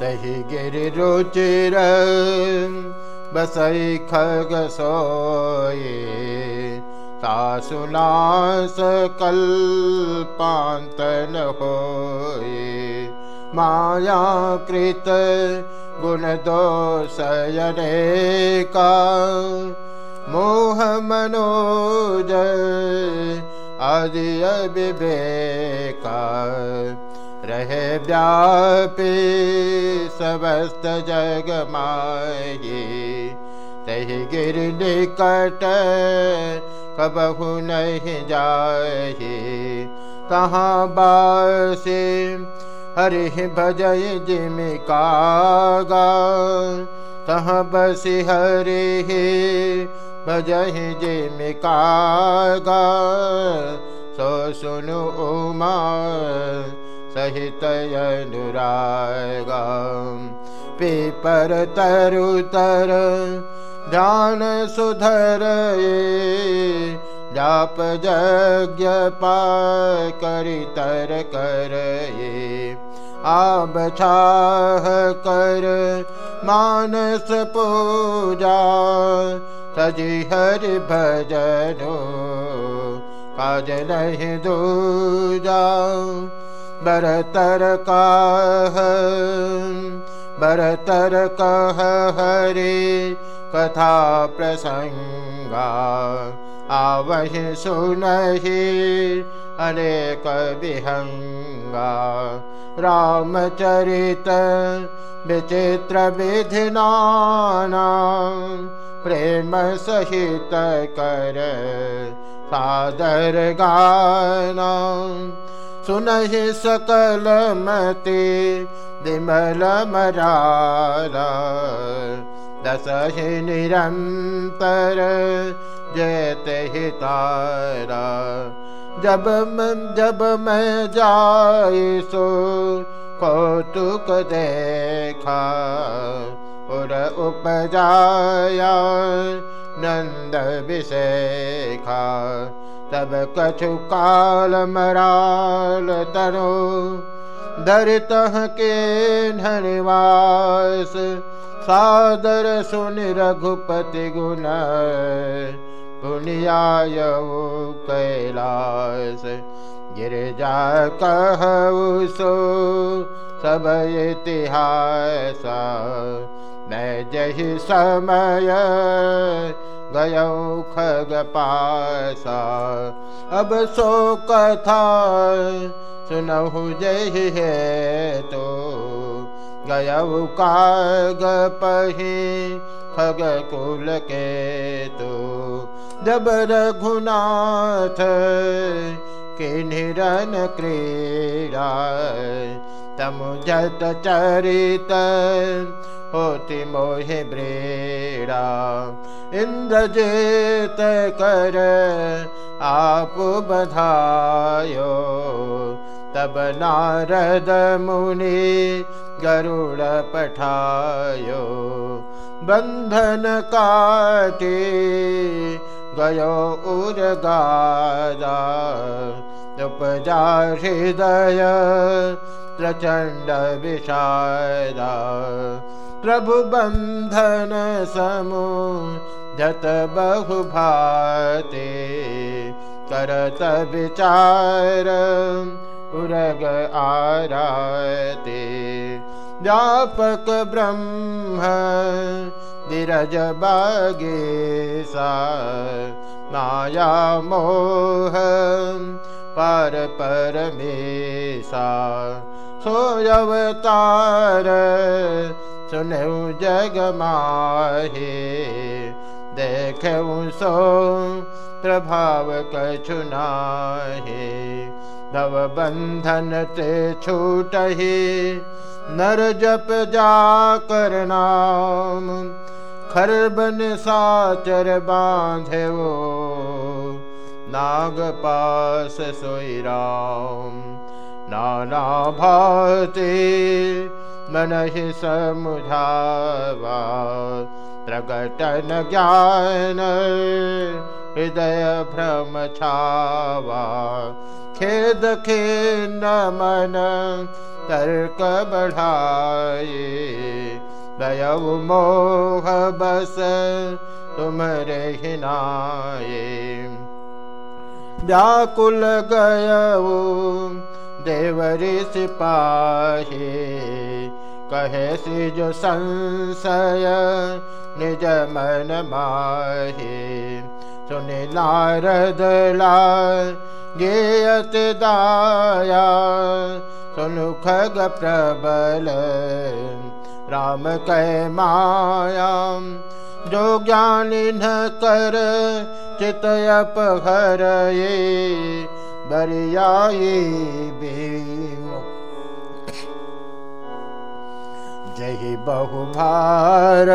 तहि गिरि रुचिर बसई खग सोये सासुनास कल्पान्तन होये माया कृत गुण दोषयनेका मोह मनोज आदिय विवेका रहे व्यापी समस्त जग माही तही गिर निकट कबहु नहीं जाही कहाँ बासी हरि भजय जिमिकागा तह बसि हरि भजय जिमिकागा सो सुनु उमा सहित अनुरागा पीपर तरु तर ध्यान सुधर ये जाप यज्ञ पा करि तर कर आब छाह कर मानस पूजा, सजी हरि भजनो। काज नहीं दूजा। बरतर काह हरि कथा प्रसंगा आवहि सुनहि अनेक विहंगा रामचरित विचित्र विधिनाना। प्रेम सहित कर सादर गाना सुनहि सकल मति विमल मरारा दसहि निरंतर जयत हितारा जब जब मैं जाय सो कौतुक देखा। और उपजाया नंद विषेखा तब कछु काल मराल तनो धरत के धनवास। सादर सुन रघुपति गुण पुनियाय कैलास। गिरजा इतिहास। मैं जही समय गयौ खग पासा अब सो कथा सुनहु जही है तो गयौ काग पही खग कुल के तो जब रघुनाथ के निरन क्रीड़ा जत चरित होति मोहे ब्रेड़ा इंद्रजेत कर आप बधायो तब नारद मुनि गरुड़ पठायो बंधन काटे गयो उर्गादा उपजा हृदय प्रचंड विषादा प्रभु बंधन समू जत बहु भाते करत विचार उरग आराते। व्यापक ब्रह्म विरज बागेसा माया मोह पर परमेशा सोयवतार सुनऊ जग माहे। देखऊ सो प्रभाव कछु नाहे। भव बंधन ते छूटही नर जप जा कर नाम। खरबन साचर बांधे वो नाग पास सोई राम नाना भाते मन समुझावा प्रकटन ज्ञान हृदय भ्रम छावा खेद खेन मन तर्क दयऊ मोह बस तुम हिनाए व्याकुल गयऊ देवरी सिपाही कहे सी जो संशय निज मन माहे। सुनि नारद ला गेयत दाया। सुनु खग प्रबल राम कै माया। जो ज्ञानी चितयप घर ये बरियाई भीम। जय बहु भार